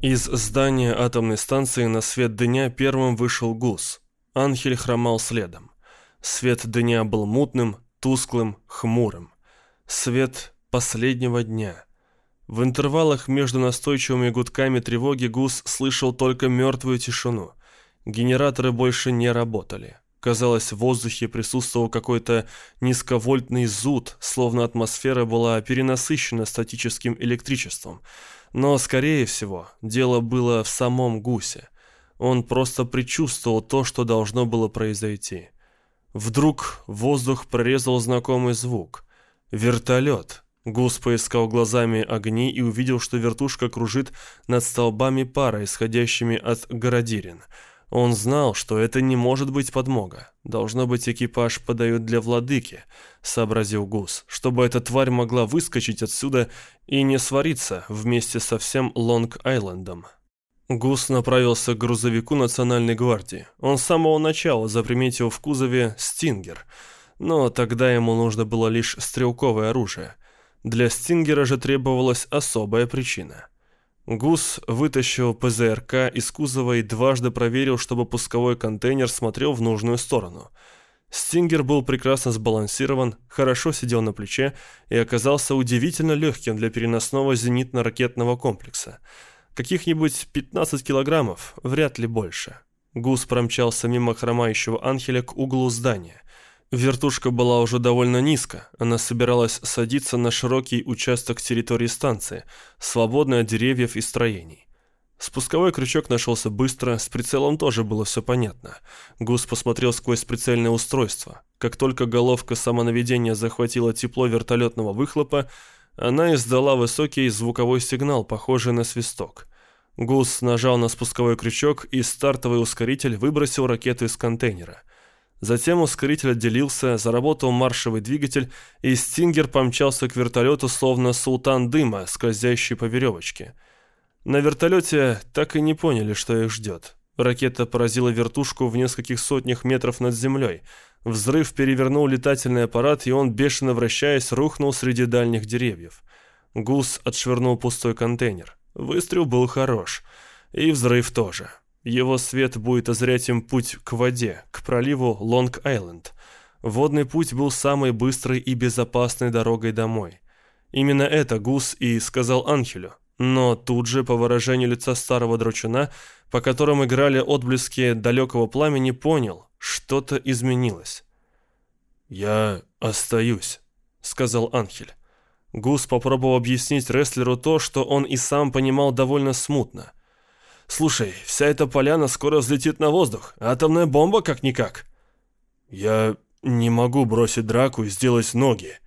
Из здания атомной станции на свет дня первым вышел гус. Анхель хромал следом. Свет дня был мутным, тусклым, хмурым. Свет последнего дня. В интервалах между настойчивыми гудками тревоги гус слышал только мертвую тишину. Генераторы больше не работали. Казалось, в воздухе присутствовал какой-то низковольтный зуд, словно атмосфера была перенасыщена статическим электричеством. Но, скорее всего, дело было в самом гусе. Он просто предчувствовал то, что должно было произойти. Вдруг воздух прорезал знакомый звук. Вертолет. Гус поискал глазами огни и увидел, что вертушка кружит над столбами пара, исходящими от городирин – он знал, что это не может быть подмога. Должно быть, экипаж подают для владыки, сообразил Гус, чтобы эта тварь могла выскочить отсюда и не свариться вместе со всем Лонг-Айлендом. Гус направился к грузовику Национальной гвардии. Он с самого начала заприметил в кузове «Стингер», но тогда ему нужно было лишь стрелковое оружие. Для «Стингера» же требовалась особая причина – Гус вытащил ПЗРК из кузова и дважды проверил, чтобы пусковой контейнер смотрел в нужную сторону. Стингер был прекрасно сбалансирован, хорошо сидел на плече и оказался удивительно легким для переносного зенитно-ракетного комплекса. Каких-нибудь 15 килограммов, вряд ли больше. Гус промчался мимо хромающего анхеля к углу здания. Вертушка была уже довольно низко, она собиралась садиться на широкий участок территории станции, свободный от деревьев и строений. Спусковой крючок нашелся быстро, с прицелом тоже было все понятно. Гус посмотрел сквозь прицельное устройство. Как только головка самонаведения захватила тепло вертолетного выхлопа, она издала высокий звуковой сигнал, похожий на свисток. Гус нажал на спусковой крючок, и стартовый ускоритель выбросил ракету из контейнера. Затем ускоритель отделился, заработал маршевый двигатель, и «Стингер» помчался к вертолету, словно султан дыма, скользящий по веревочке. На вертолете так и не поняли, что их ждет. Ракета поразила вертушку в нескольких сотнях метров над землей. Взрыв перевернул летательный аппарат, и он, бешено вращаясь, рухнул среди дальних деревьев. Гус отшвырнул пустой контейнер. Выстрел был хорош. И взрыв тоже. Его свет будет озрять им путь к воде, к проливу Лонг-Айленд. Водный путь был самой быстрой и безопасной дорогой домой. Именно это Гус и сказал Анхелю. Но тут же, по выражению лица старого драчуна, по которым играли отблески далекого пламени, понял, что-то изменилось. «Я остаюсь», — сказал Анхель. Гус попробовал объяснить рестлеру то, что он и сам понимал довольно смутно. Слушай, вся эта поляна скоро взлетит на воздух. Атомная бомба как-никак. Я не могу бросить драку и сделать ноги.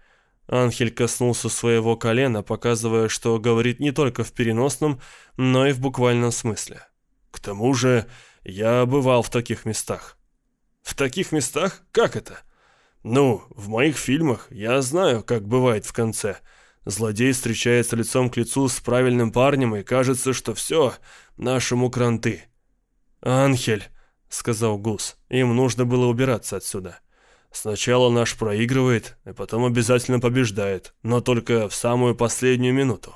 Анхель коснулся своего колена, показывая, что говорит не только в переносном, но и в буквальном смысле. К тому же, я бывал в таких местах. В таких местах? Как это? Ну, в моих фильмах я знаю, как бывает в конце. Злодей встречается лицом к лицу с правильным парнем, и кажется, что все, нашему кранты. «Анхель», — сказал Гус, — «им нужно было убираться отсюда. Сначала наш проигрывает, и потом обязательно побеждает, но только в самую последнюю минуту».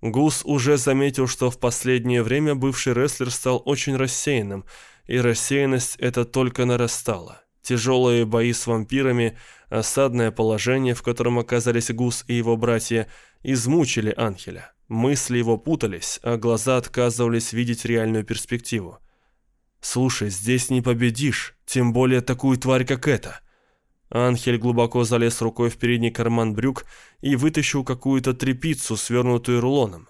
Гус уже заметил, что в последнее время бывший рестлер стал очень рассеянным, и рассеянность эта только нарастала. Тяжелые бои с вампирами, осадное положение, в котором оказались Гус и его братья, измучили Анхеля. Мысли его путались, а глаза отказывались видеть реальную перспективу. «Слушай, здесь не победишь, тем более такую тварь, как эта». Анхель глубоко залез рукой в передний карман брюк и вытащил какую-то трепицу, свернутую рулоном.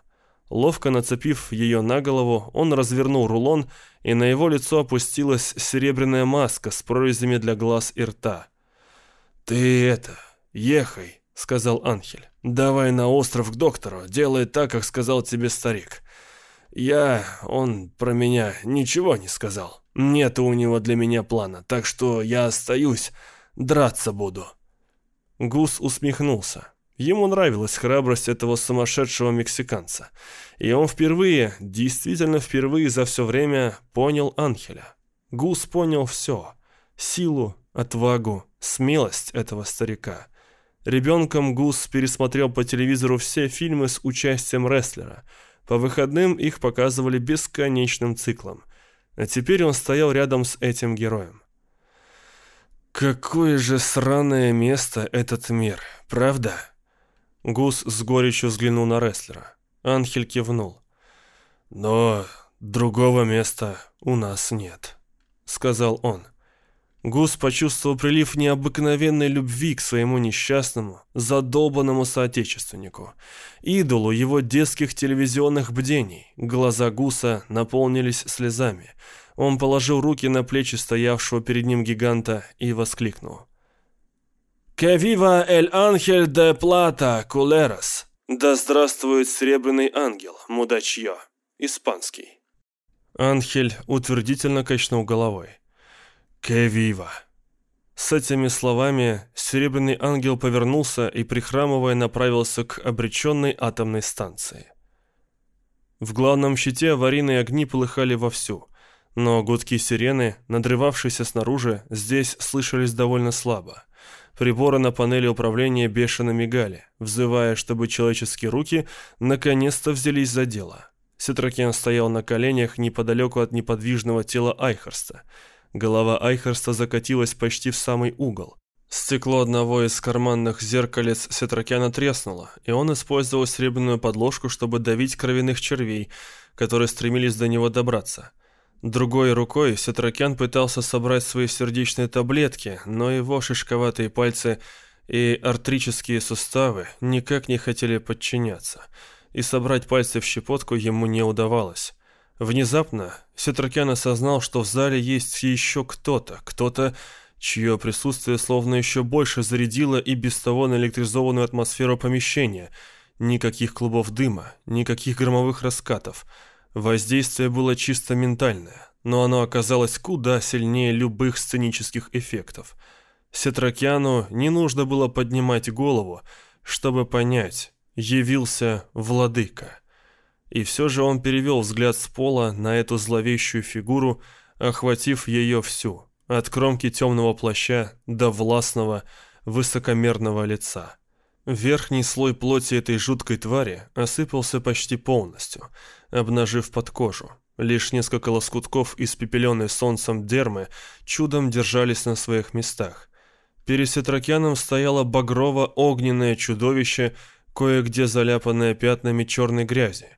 Ловко нацепив ее на голову, он развернул рулон, и на его лицо опустилась серебряная маска с прорезями для глаз и рта. «Ты это, ехай», — сказал Анхель. «Давай на остров к доктору, делай так, как сказал тебе старик. Я... он про меня ничего не сказал. Нет у него для меня плана, так что я остаюсь, драться буду». Гус усмехнулся. Ему нравилась храбрость этого сумасшедшего мексиканца. И он впервые, действительно впервые за все время понял Анхеля. Гус понял все. Силу, отвагу, смелость этого старика. Ребенком Гус пересмотрел по телевизору все фильмы с участием рестлера. По выходным их показывали бесконечным циклом. А теперь он стоял рядом с этим героем. «Какое же сраное место этот мир, правда?» Гус с горечью взглянул на рестлера. Анхель кивнул. «Но другого места у нас нет», — сказал он. Гус почувствовал прилив необыкновенной любви к своему несчастному, задолбанному соотечественнику, идолу его детских телевизионных бдений. Глаза Гуса наполнились слезами. Он положил руки на плечи стоявшего перед ним гиганта и воскликнул. «Que viva el ángel de plata, culeros!» «Да здравствует серебряный ангел, мудачье!» Испанский. Анхель утвердительно качнул головой. «Que viva!» С этими словами Серебряный Ангел повернулся и, прихрамывая, направился к обреченной атомной станции. В главном щите аварийные огни полыхали вовсю. Но гудки сирены, надрывавшиеся снаружи, здесь слышались довольно слабо. Приборы на панели управления бешено мигали, взывая, чтобы человеческие руки наконец-то взялись за дело. Сетракен стоял на коленях неподалеку от неподвижного тела Айхерста. Голова Айхерста закатилась почти в самый угол. Стекло одного из карманных зеркалец Сетракяна треснуло, и он использовал серебряную подложку, чтобы давить кровяных червей, которые стремились до него добраться. Другой рукой Сетракян пытался собрать свои сердечные таблетки, но его шишковатые пальцы и артрические суставы никак не хотели подчиняться, и собрать пальцы в щепотку ему не удавалось. Внезапно Сетракян осознал, что в зале есть еще кто-то, кто-то, чье присутствие словно еще больше зарядило и без того наэлектризованную атмосферу помещения. Никаких клубов дыма, никаких громовых раскатов — Воздействие было чисто ментальное, но оно оказалось куда сильнее любых сценических эффектов. Сетракяну не нужно было поднимать голову, чтобы понять, явился владыка. И все же он перевел взгляд с пола на эту зловещую фигуру, охватив ее всю, от кромки темного плаща до властного, высокомерного лица. Верхний слой плоти этой жуткой твари осыпался почти полностью, обнажив под кожу. Лишь несколько лоскутков, испепеленной солнцем дермы, чудом держались на своих местах. Перед Сетракяном стояло багрово-огненное чудовище, кое-где заляпанное пятнами черной грязи.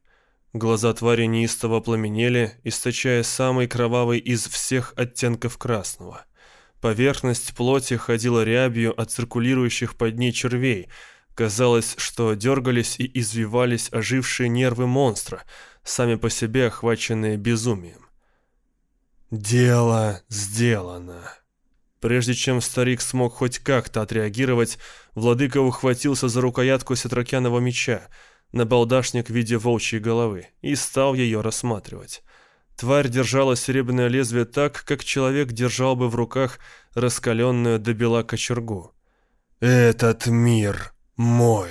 Глаза твари неистово пламенели, источая самый кровавый из всех оттенков красного. Поверхность плоти ходила рябью от циркулирующих под ней червей – Казалось, что дергались и извивались ожившие нервы монстра, сами по себе охваченные безумием. «Дело сделано». Прежде чем старик смог хоть как-то отреагировать, владыка ухватился за рукоятку сетракянного меча, на балдашник в виде волчьей головы, и стал ее рассматривать. Тварь держала серебряное лезвие так, как человек держал бы в руках раскаленную до бела кочергу. «Этот мир «Мой».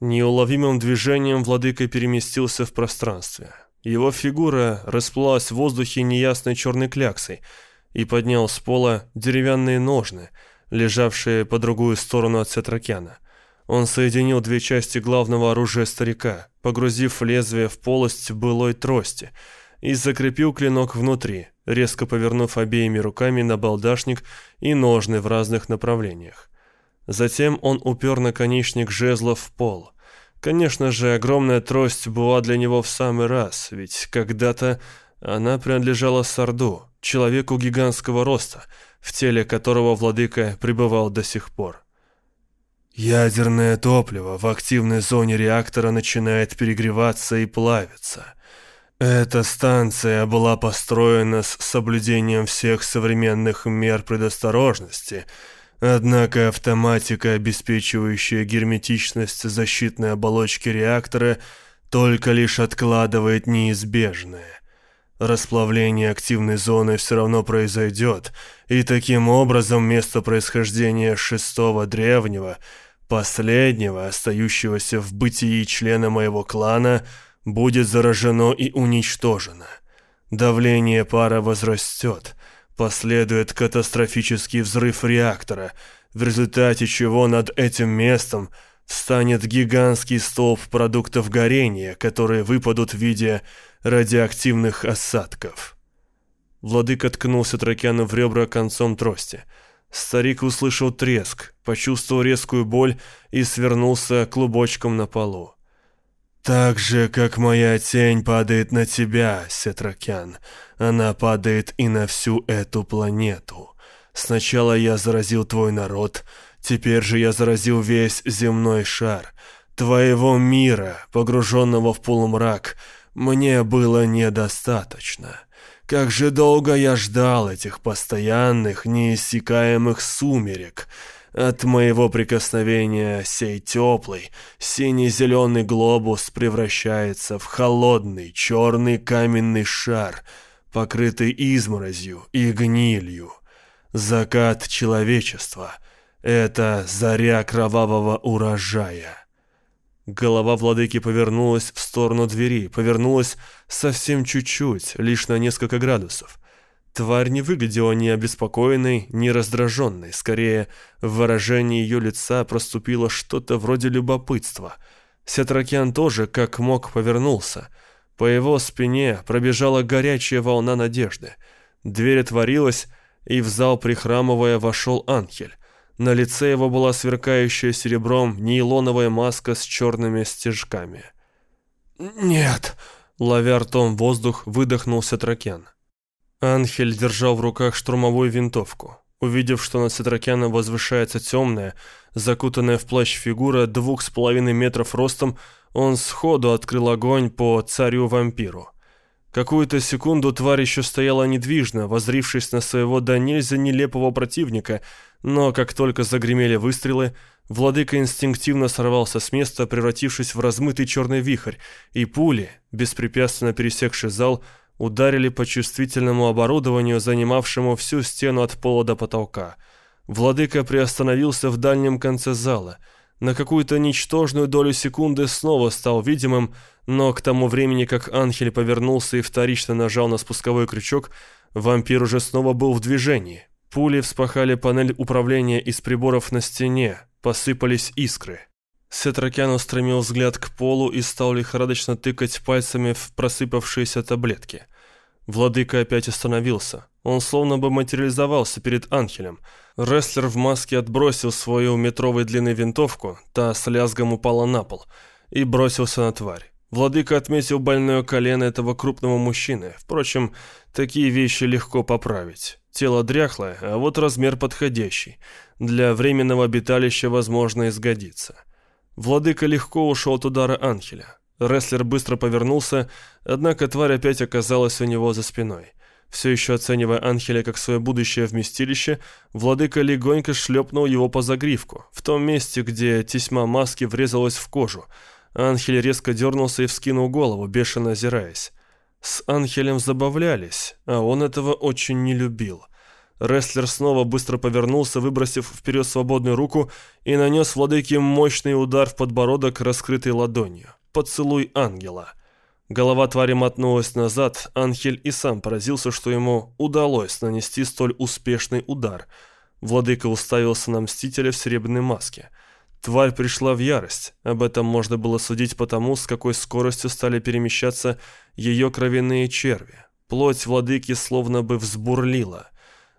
Неуловимым движением владыка переместился в пространстве. Его фигура расплылась в воздухе неясной черной кляксой и поднял с пола деревянные ножны, лежавшие по другую сторону от Сетракяна. Он соединил две части главного оружия старика, погрузив лезвие в полость былой трости, и закрепил клинок внутри, резко повернув обеими руками на балдашник и ножны в разных направлениях. Затем он упер наконечник жезла в пол. Конечно же, огромная трость была для него в самый раз, ведь когда-то она принадлежала Сарду, человеку гигантского роста, в теле которого владыка пребывал до сих пор. Ядерное топливо в активной зоне реактора начинает перегреваться и плавиться. Эта станция была построена с соблюдением всех современных мер предосторожности – Однако автоматика, обеспечивающая герметичность защитной оболочки реактора, только лишь откладывает неизбежное. Расплавление активной зоны все равно произойдет, и таким образом место происхождения шестого древнего, последнего, остающегося в бытии члена моего клана, будет заражено и уничтожено. Давление пара возрастет, Последует катастрофический взрыв реактора, в результате чего над этим местом встанет гигантский столб продуктов горения, которые выпадут в виде радиоактивных осадков. Владыка ткнулся Тракяну в ребра концом трости. Старик услышал треск, почувствовал резкую боль и свернулся клубочком на полу. «Так же, как моя тень падает на тебя, Сетракян, она падает и на всю эту планету. Сначала я заразил твой народ, теперь же я заразил весь земной шар. Твоего мира, погруженного в полумрак, мне было недостаточно. Как же долго я ждал этих постоянных, неиссякаемых сумерек, от моего прикосновения сей теплый, синий-зеленый глобус превращается в холодный, черный каменный шар, покрытый изморозью и гнилью. Закат человечества — это заря кровавого урожая. Голова владыки повернулась в сторону двери, повернулась совсем чуть-чуть, лишь на несколько градусов. Тварь не выглядела ни обеспокоенной, ни раздраженной. Скорее, в выражении ее лица проступило что-то вроде любопытства. Сетракиан тоже, как мог, повернулся. По его спине пробежала горячая волна надежды. Дверь отворилась, и в зал, прихрамывая, вошел Анхель. На лице его была сверкающая серебром нейлоновая маска с черными стежками. «Нет!» — ловя ртом воздух, выдохнулся Тракен. Анхель держал в руках штурмовую винтовку. Увидев, что над Сетракяном возвышается темная, закутанная в плащ фигура двух с половиной метров ростом, он сходу открыл огонь по царю-вампиру. Какую-то секунду тварь еще стояла недвижно, возрившись на своего до нельзя нелепого противника, но как только загремели выстрелы, владыка инстинктивно сорвался с места, превратившись в размытый черный вихрь, и пули, беспрепятственно пересекший зал, ударили по чувствительному оборудованию, занимавшему всю стену от пола до потолка. Владыка приостановился в дальнем конце зала. На какую-то ничтожную долю секунды снова стал видимым, но к тому времени, как Анхель повернулся и вторично нажал на спусковой крючок, вампир уже снова был в движении. Пули вспахали панель управления из приборов на стене, посыпались искры. Сетракян устремил взгляд к полу и стал лихорадочно тыкать пальцами в просыпавшиеся таблетки. Владыка опять остановился. Он словно бы материализовался перед Анхелем. Рестлер в маске отбросил свою метровой длины винтовку, та с лязгом упала на пол, и бросился на тварь. Владыка отметил больное колено этого крупного мужчины. Впрочем, такие вещи легко поправить. Тело дряхлое, а вот размер подходящий. Для временного обиталища, возможно, изгодится. Владыка легко ушел от удара Анхеля. Рестлер быстро повернулся, однако тварь опять оказалась у него за спиной. Все еще оценивая Анхеля как свое будущее вместилище, владыка легонько шлепнул его по загривку, в том месте, где тесьма маски врезалась в кожу. Анхель резко дернулся и вскинул голову, бешено озираясь. С Анхелем забавлялись, а он этого очень не любил. Рестлер снова быстро повернулся, выбросив вперед свободную руку и нанес владыке мощный удар в подбородок, раскрытой ладонью. Поцелуй ангела. Голова твари мотнулась назад, Анхель и сам поразился, что ему удалось нанести столь успешный удар. Владыка уставился на Мстителя в серебряной маске. Тварь пришла в ярость. Об этом можно было судить по тому, с какой скоростью стали перемещаться ее кровяные черви. Плоть владыки словно бы взбурлила.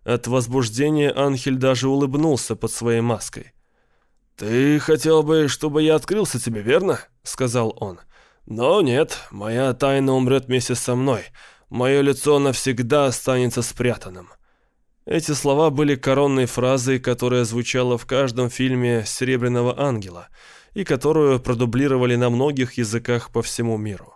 От возбуждения Анхель даже улыбнулся под своей маской. «Ты хотел бы, чтобы я открылся тебе, верно?» — сказал он. «Но нет, моя тайна умрет вместе со мной. Мое лицо навсегда останется спрятанным». Эти слова были коронной фразой, которая звучала в каждом фильме «Серебряного ангела» и которую продублировали на многих языках по всему миру.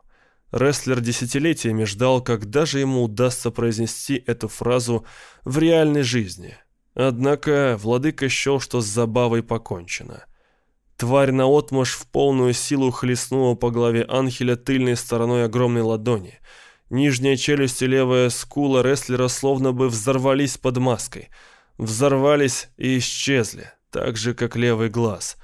Рестлер десятилетиями ждал, когда же ему удастся произнести эту фразу в реальной жизни. Однако владыка счел, что с забавой покончено. Тварь наотмашь в полную силу хлестнула по голове Анхеля тыльной стороной огромной ладони. Нижняя челюсть и левая скула рестлера словно бы взорвались под маской. Взорвались и исчезли, так же, как левый глаз.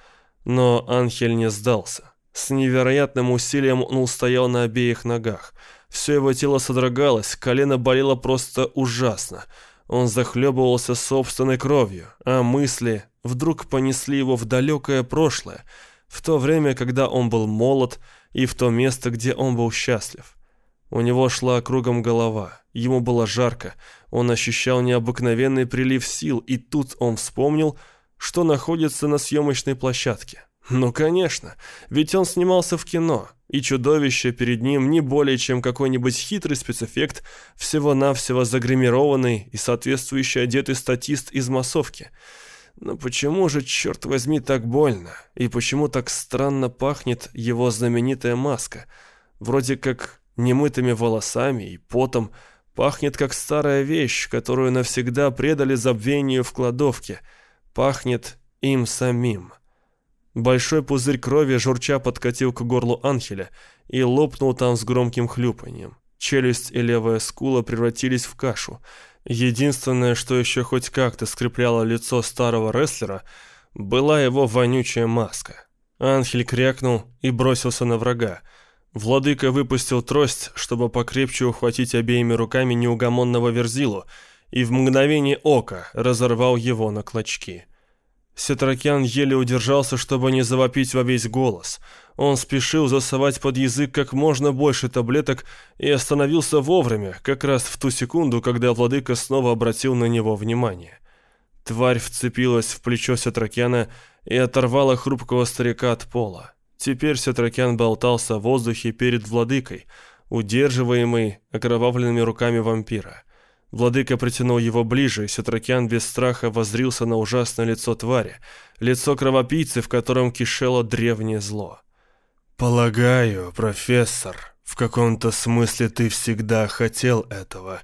Но Анхель не сдался. С невероятным усилием он устоял на обеих ногах. Все его тело содрогалось, колено болело просто ужасно. Он захлебывался собственной кровью, а мысли вдруг понесли его в далекое прошлое, в то время, когда он был молод, и в то место, где он был счастлив. У него шла кругом голова, ему было жарко, он ощущал необыкновенный прилив сил, и тут он вспомнил, что находится на съемочной площадке. Ну, конечно, ведь он снимался в кино, и чудовище перед ним не более чем какой-нибудь хитрый спецэффект, всего-навсего загримированный и соответствующий одетый статист из массовки. Но почему же, черт возьми, так больно? И почему так странно пахнет его знаменитая маска? Вроде как немытыми волосами и потом, пахнет как старая вещь, которую навсегда предали забвению в кладовке. Пахнет им самим. Большой пузырь крови журча подкатил к горлу Анхеля и лопнул там с громким хлюпаньем. Челюсть и левая скула превратились в кашу. Единственное, что еще хоть как-то скрепляло лицо старого рестлера, была его вонючая маска. Анхель крякнул и бросился на врага. Владыка выпустил трость, чтобы покрепче ухватить обеими руками неугомонного Верзилу, и в мгновение ока разорвал его на клочки. Сетракян еле удержался, чтобы не завопить во весь голос. Он спешил засовать под язык как можно больше таблеток и остановился вовремя, как раз в ту секунду, когда владыка снова обратил на него внимание. Тварь вцепилась в плечо Сетракяна и оторвала хрупкого старика от пола. Теперь Сетракян болтался в воздухе перед владыкой, удерживаемый окровавленными руками вампира. Владыка притянул его ближе, и Сетракян без страха воззрился на ужасное лицо твари, лицо кровопийцы, в котором кишело древнее зло. «Полагаю, профессор, в каком-то смысле ты всегда хотел этого.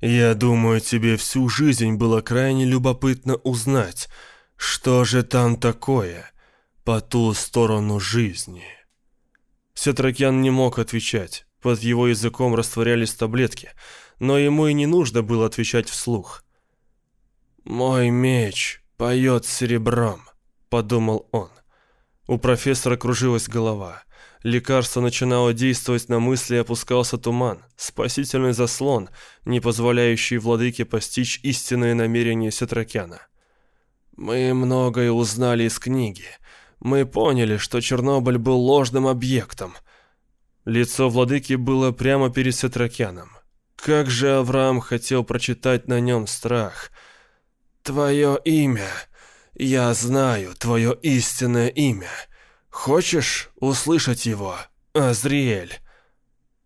Я думаю, тебе всю жизнь было крайне любопытно узнать, что же там такое по ту сторону жизни». Сетракян не мог отвечать. Под его языком растворялись таблетки – но ему и не нужно было отвечать вслух. «Мой меч поет серебром», — подумал он. У профессора кружилась голова. Лекарство начинало действовать на мысли опускался туман, спасительный заслон, не позволяющий владыке постичь истинные намерения Сетракяна. «Мы многое узнали из книги. Мы поняли, что Чернобыль был ложным объектом». Лицо владыки было прямо перед Сетракяном. Как же Авраам хотел прочитать на нем страх. «Твое имя. Я знаю твое истинное имя. Хочешь услышать его, Азриэль?»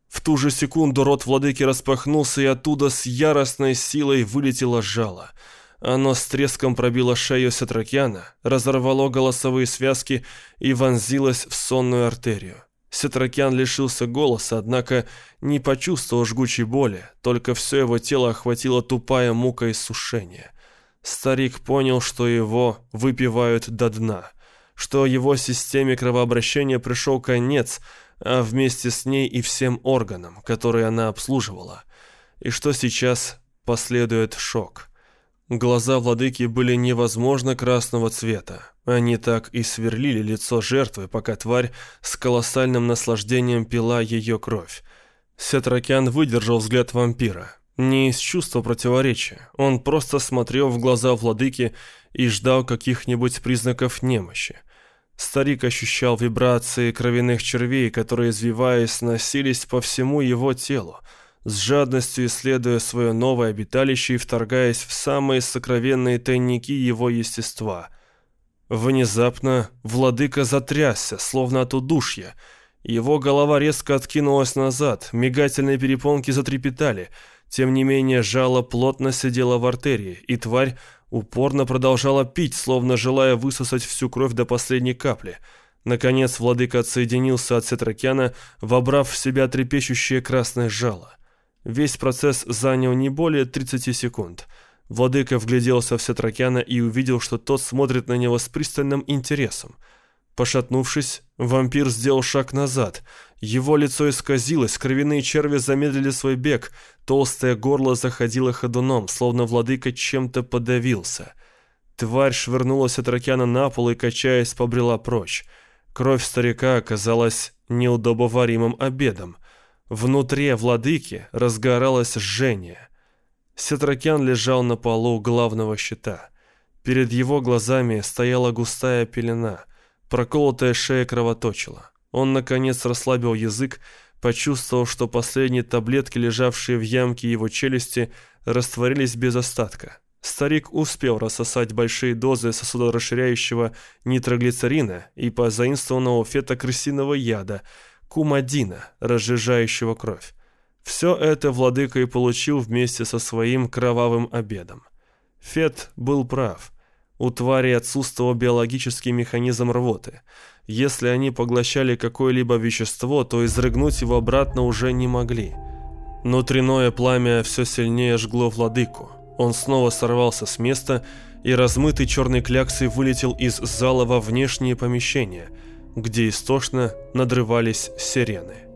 В ту же секунду рот владыки распахнулся, и оттуда с яростной силой вылетело жало. Оно с треском пробило шею Сетракьяна, разорвало голосовые связки и вонзилось в сонную артерию. Сетракян лишился голоса, однако не почувствовал жгучей боли, только все его тело охватило тупая мука иссушения. Старик понял, что его выпивают до дна, что его системе кровообращения пришел конец, а вместе с ней и всем органам, которые она обслуживала, и что сейчас последует шок. Глаза владыки были невозможно красного цвета. Они так и сверлили лицо жертвы, пока тварь с колоссальным наслаждением пила ее кровь. Сетракян выдержал взгляд вампира. Не из чувства противоречия. Он просто смотрел в глаза владыки и ждал каких-нибудь признаков немощи. Старик ощущал вибрации кровяных червей, которые, извиваясь, носились по всему его телу с жадностью исследуя свое новое обиталище и вторгаясь в самые сокровенные тайники его естества. Внезапно владыка затрясся, словно от удушья. Его голова резко откинулась назад, мигательные перепонки затрепетали. Тем не менее, жало плотно сидело в артерии, и тварь упорно продолжала пить, словно желая высосать всю кровь до последней капли. Наконец владыка отсоединился от Сетракяна, вобрав в себя трепещущее красное жало. Весь процесс занял не более 30 секунд. Владыка вгляделся в Сетракяна и увидел, что тот смотрит на него с пристальным интересом. Пошатнувшись, вампир сделал шаг назад. Его лицо исказилось, кровяные черви замедлили свой бег, толстое горло заходило ходуном, словно владыка чем-то подавился. Тварь швырнула Сетракяна на пол и, качаясь, побрела прочь. Кровь старика оказалась неудобоваримым обедом. Внутри владыки разгоралось жжение. Сетракян лежал на полу главного щита. Перед его глазами стояла густая пелена. Проколотая шея кровоточила. Он, наконец, расслабил язык, почувствовал, что последние таблетки, лежавшие в ямке его челюсти, растворились без остатка. Старик успел рассосать большие дозы сосудорасширяющего нитроглицерина и позаимствованного фетокрысиного яда, кумадина, разжижающего кровь. Все это владыка и получил вместе со своим кровавым обедом. Фет был прав. У твари отсутствовал биологический механизм рвоты. Если они поглощали какое-либо вещество, то изрыгнуть его обратно уже не могли. Внутреннее пламя все сильнее жгло владыку. Он снова сорвался с места и размытый черной кляксой вылетел из зала во внешнее помещение, где истошно надрывались сирены.